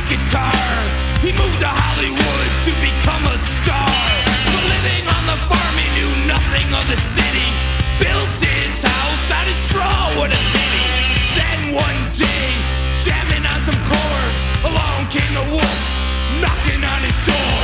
he guitar. He moved to Hollywood to become a star. But living on the farm, he knew nothing of the city. Built his house out of straw, what a pity. Then one day, jamming on some chords, along came the wolf, knocking on his door.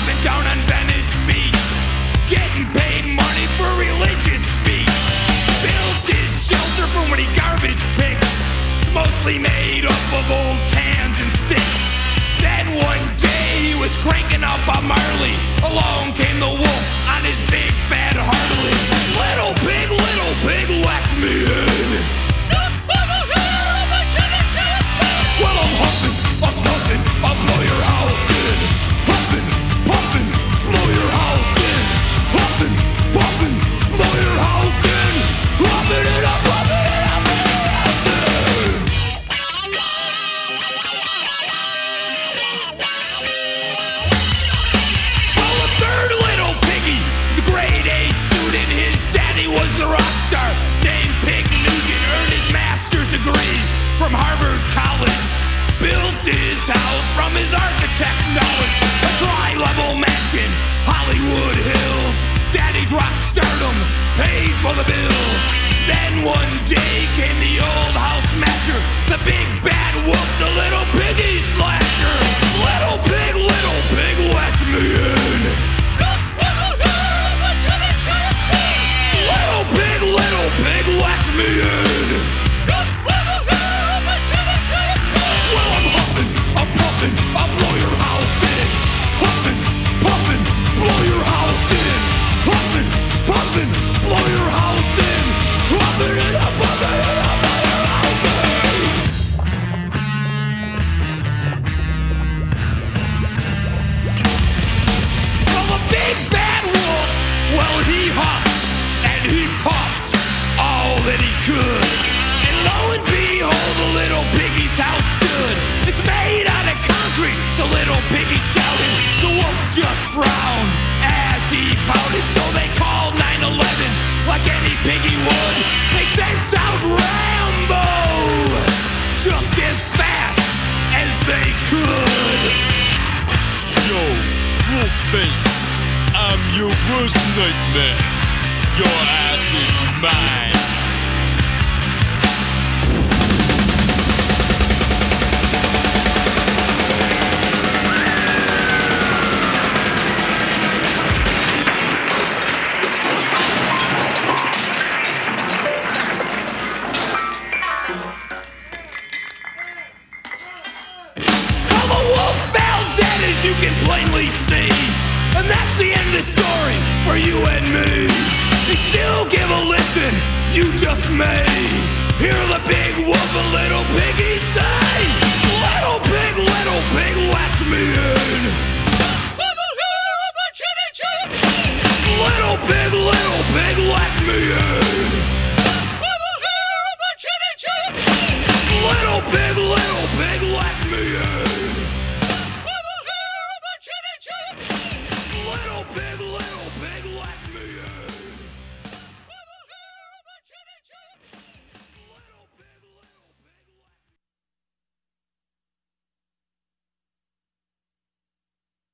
Bopping down on Venice Beach. Getting paid money for religious speech. Built shelter from garbage. Mostly made up of old cans and sticks. Then one day he was cranking up a Marley. Along came the wolf on his Built from his architect knowledge, a tri-level mansion, Hollywood Hills. Daddy's rock stardom paid for the bills. Then one day came the old house smasher, the big bad wolf, the little piggy slasher. Little pig, little pig, let me in. Well, and he puffed all that he could. And lo and behold, the little piggy's house stood. It's made out of concrete, the little piggy shouted. The wolf just frowned as he pouted. So they called 911 like any piggy would. They sent out Rambo just as fast as they could. Yo, Wolfface, I'm your worst nightmare. Your ass is mine. Well, the wolf fell dead as you can plainly see. And that's the end of the story for you and me. You still give a listen, you just may. Hear the big wolf and little piggy say,